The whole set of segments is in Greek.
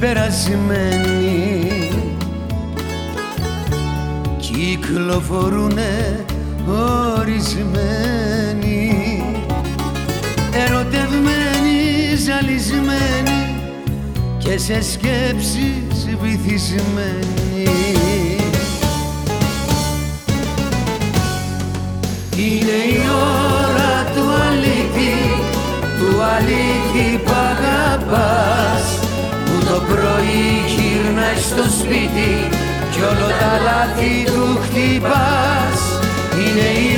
περασμένοι κυκλοφορούνε ορισμένοι. Ερωτευμένοι, ζαλισμένοι και σε σκέψεις βυθισμένοι. Είναι στο σπίτι κι όλο τα λάθη του χτυπάς. Είναι η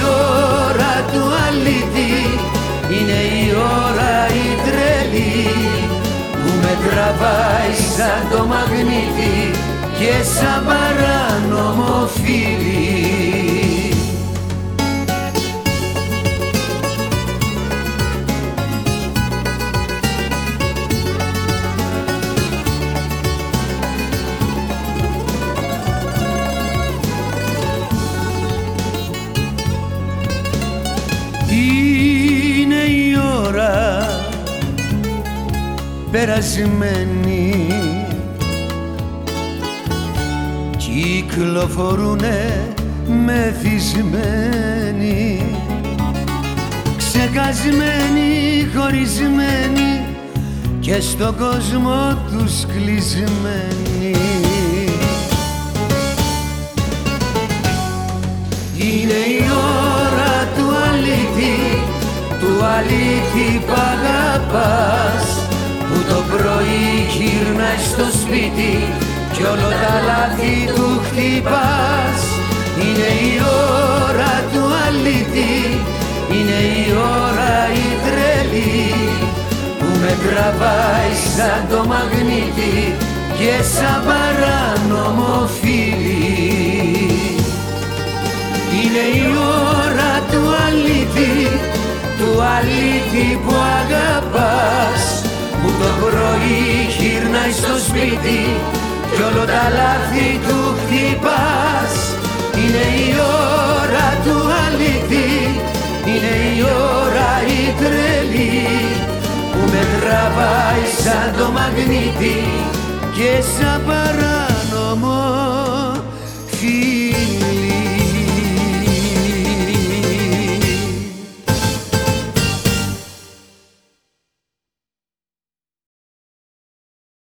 ώρα του αλήτη, είναι η ώρα η τρελή που με τραβάει σαν το μαγνήτη και σαν παράνομο φίλι περασμένη. Κυκλοφορούνε μεθυσμένοι ξεχασμένοι, χωρισμένοι και στον κόσμο τους κλεισμένοι Είναι η ώρα του αλήτη, του αλήτη σπίτι κι όλο τα λάθη του χτυπάς. Είναι η ώρα του αλήτη, είναι η ώρα η τρελή που με τραβάει σαν το μαγνήτη και σαν παράνομο φίλι. Είναι η ώρα του αλήτη, του αλήτη που αγαπάς. που το πρωί γυρνάει στο σπίτι κι όλο τα λάθη του χτυπάς. Είναι η ώρα του αλήτη, είναι η ώρα η τρελή που με τραβάει σαν το μαγνήτη και σαν παρά